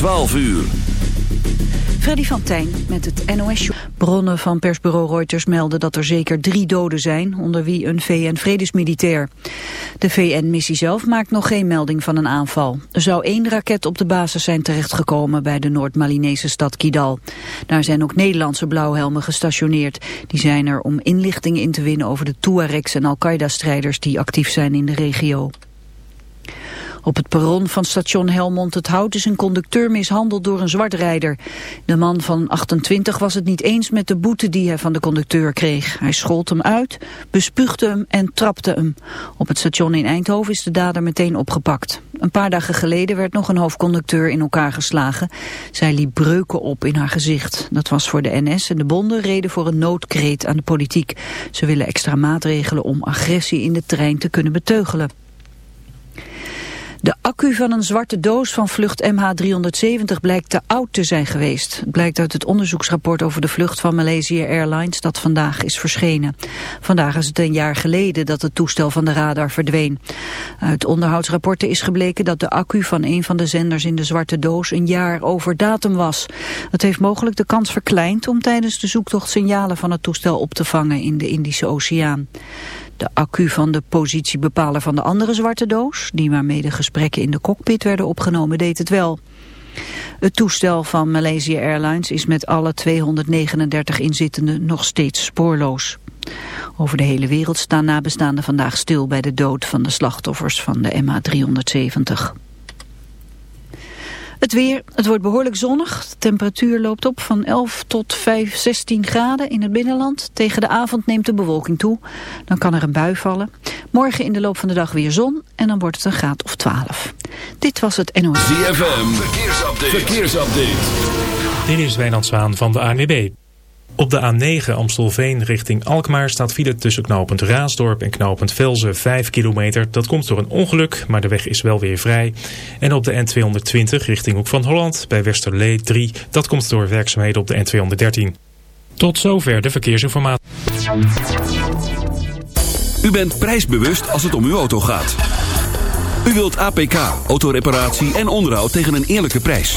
12 uur. Freddy van Tijn met het NOS. Bronnen van persbureau Reuters melden dat er zeker drie doden zijn, onder wie een VN-vredesmilitair. De VN-missie zelf maakt nog geen melding van een aanval. Er zou één raket op de basis zijn terechtgekomen bij de Noord-Malinese stad Kidal. Daar zijn ook Nederlandse blauwhelmen gestationeerd. Die zijn er om inlichtingen in te winnen over de Tuaregs en Al-Qaeda-strijders die actief zijn in de regio. Op het perron van station Helmond het Hout is een conducteur mishandeld door een zwartrijder. De man van 28 was het niet eens met de boete die hij van de conducteur kreeg. Hij schold hem uit, bespuugde hem en trapte hem. Op het station in Eindhoven is de dader meteen opgepakt. Een paar dagen geleden werd nog een hoofdconducteur in elkaar geslagen. Zij liep breuken op in haar gezicht. Dat was voor de NS en de bonden reden voor een noodkreet aan de politiek. Ze willen extra maatregelen om agressie in de trein te kunnen beteugelen. De accu van een zwarte doos van vlucht MH370 blijkt te oud te zijn geweest. Het blijkt uit het onderzoeksrapport over de vlucht van Malaysia Airlines dat vandaag is verschenen. Vandaag is het een jaar geleden dat het toestel van de radar verdween. Uit onderhoudsrapporten is gebleken dat de accu van een van de zenders in de zwarte doos een jaar over datum was. Het heeft mogelijk de kans verkleind om tijdens de zoektocht signalen van het toestel op te vangen in de Indische Oceaan. De accu van de positiebepaler van de andere zwarte doos, die waarmee de gesprekken in de cockpit werden opgenomen, deed het wel. Het toestel van Malaysia Airlines is met alle 239 inzittenden nog steeds spoorloos. Over de hele wereld staan nabestaanden vandaag stil bij de dood van de slachtoffers van de MH370. Het weer, het wordt behoorlijk zonnig. De temperatuur loopt op van 11 tot 5, 16 graden in het binnenland. Tegen de avond neemt de bewolking toe. Dan kan er een bui vallen. Morgen in de loop van de dag weer zon en dan wordt het een graad of 12. Dit was het NOS. ZFM, verkeersupdate. verkeersupdate. Dit is Wijnand Zwaan van de ANWB. Op de A9 Amstelveen richting Alkmaar staat file tussen knooppunt Raasdorp en knooppunt Velzen 5 kilometer. Dat komt door een ongeluk, maar de weg is wel weer vrij. En op de N220 richting Hoek van Holland bij Westerlee 3. Dat komt door werkzaamheden op de N213. Tot zover de verkeersinformatie. U bent prijsbewust als het om uw auto gaat. U wilt APK, autoreparatie en onderhoud tegen een eerlijke prijs.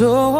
So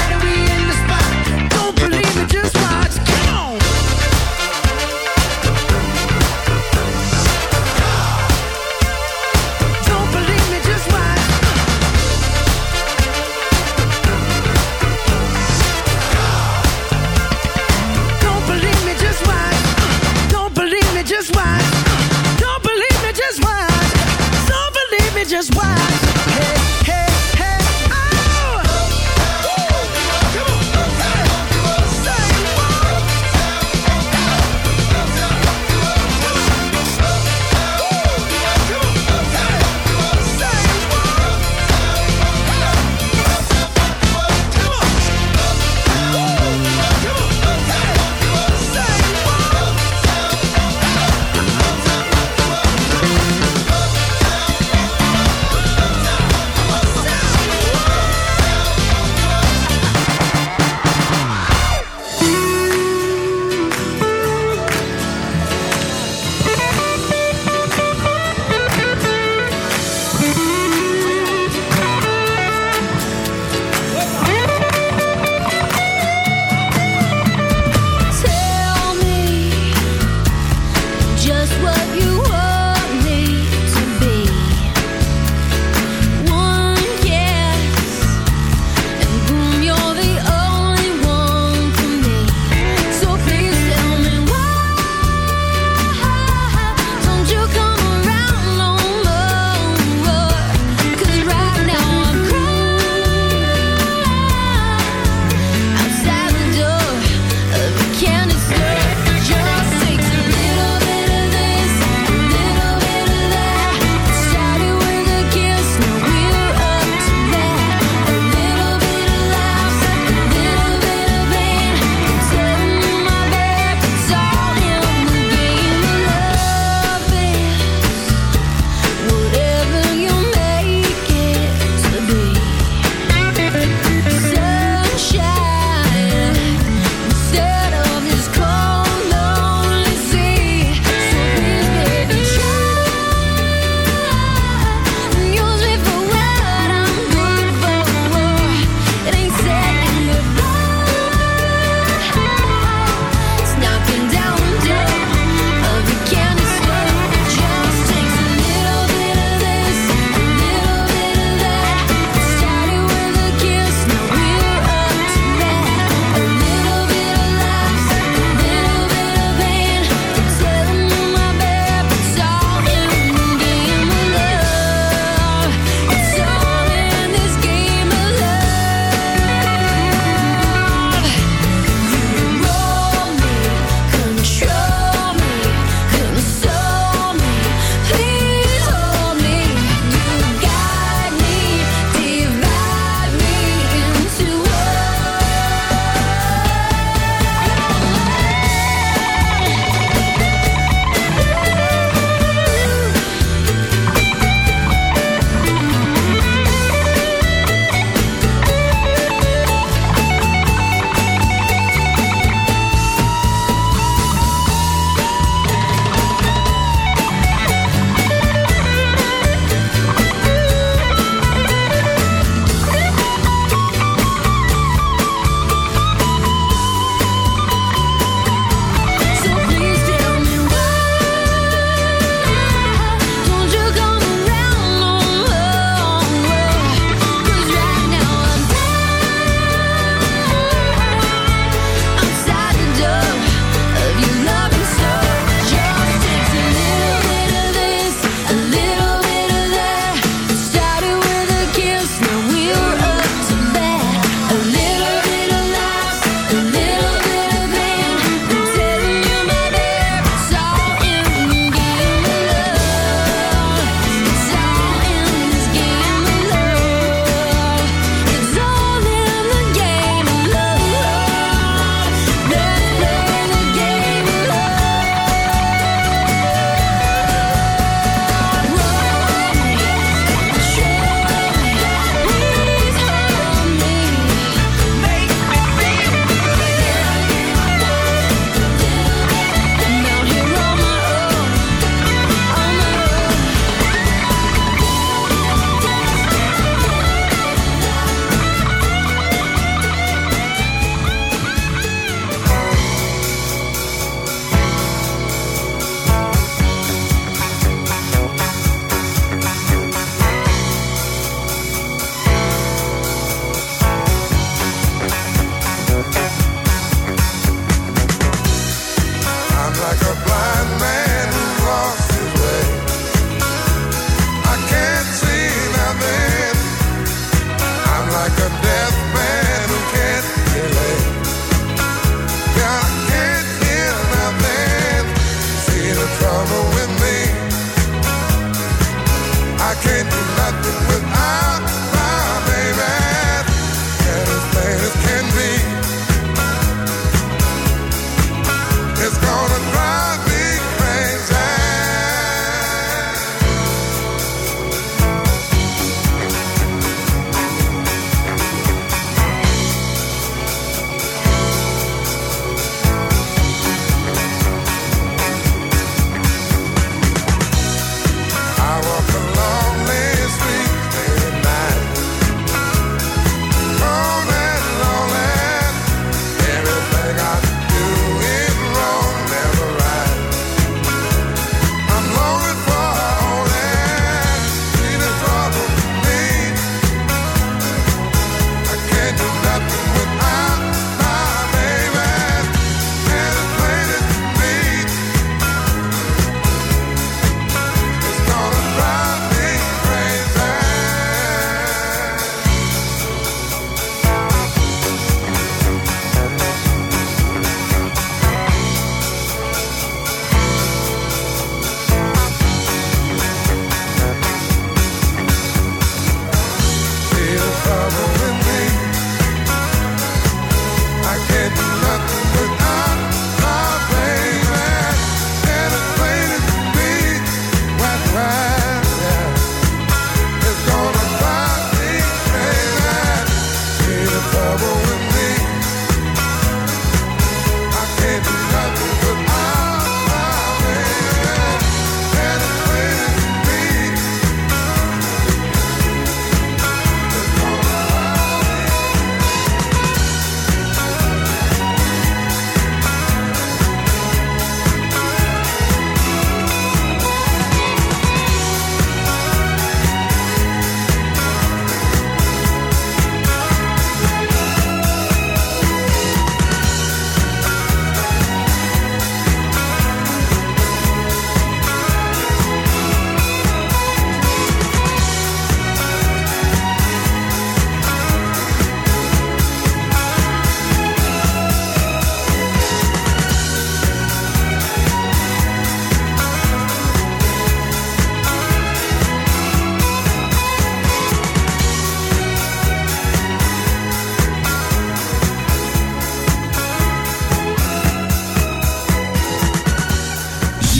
is why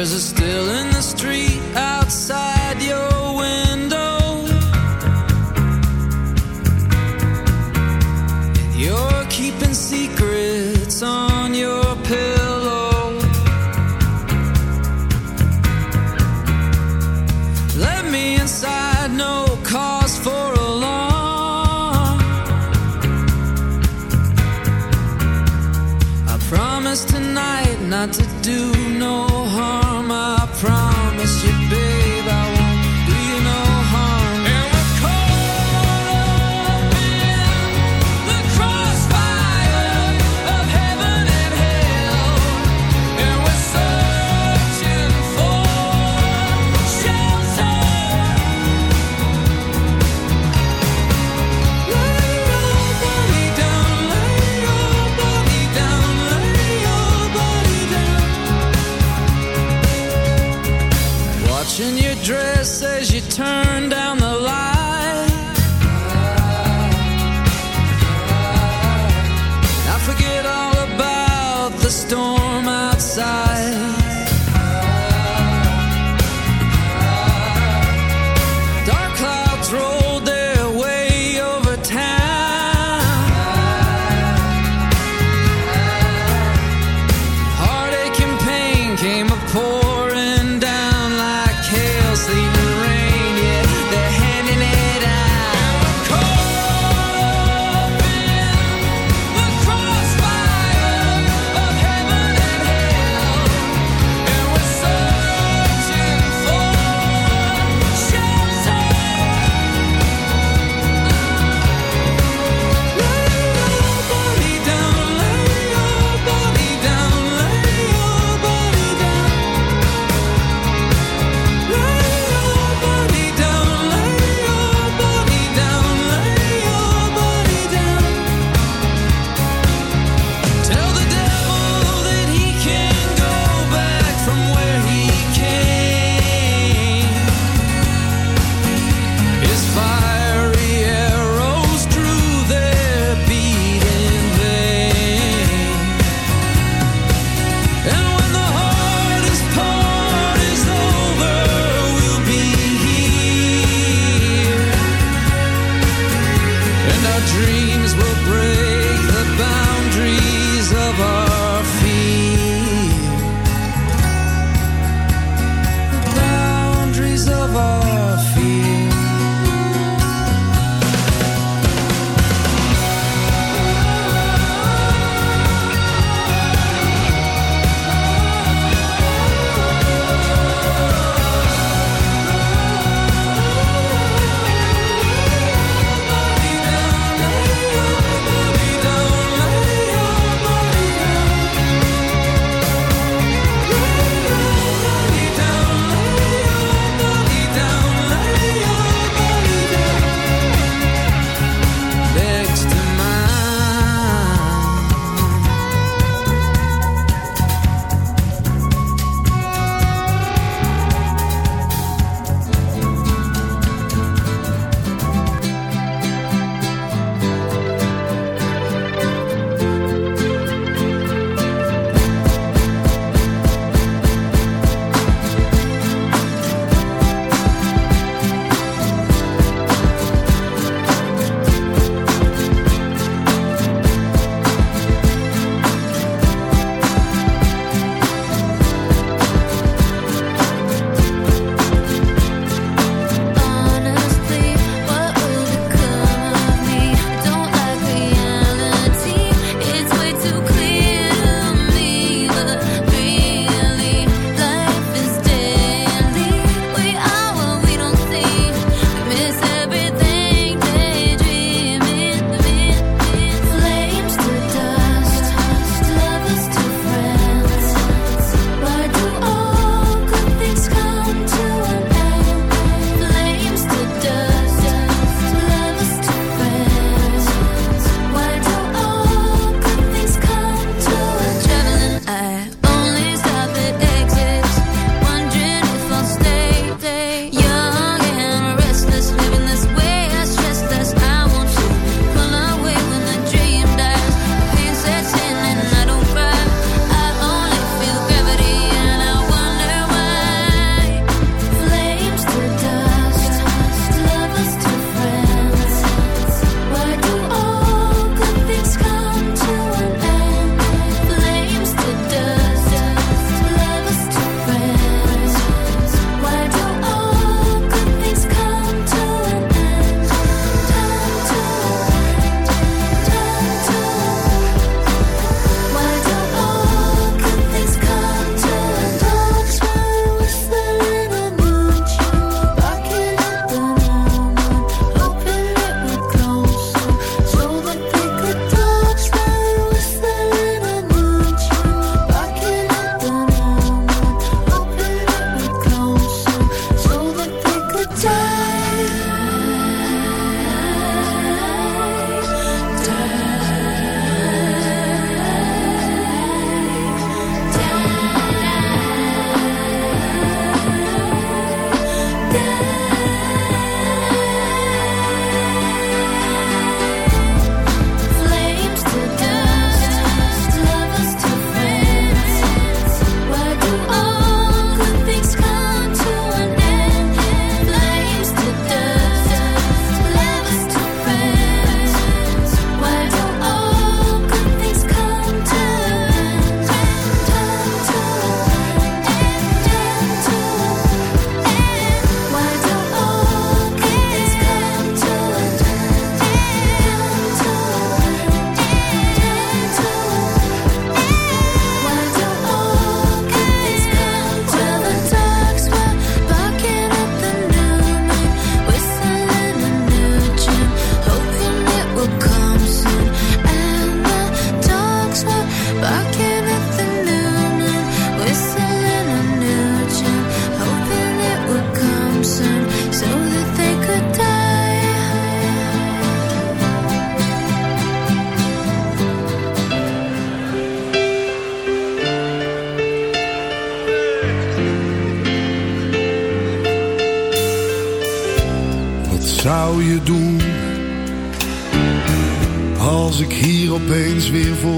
There's a still in the street outside your window. You're keeping secrets on your pillow. Let me inside, no cause for alarm. I promise tonight not to do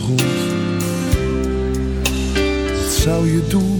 Grond? Wat zou je doen?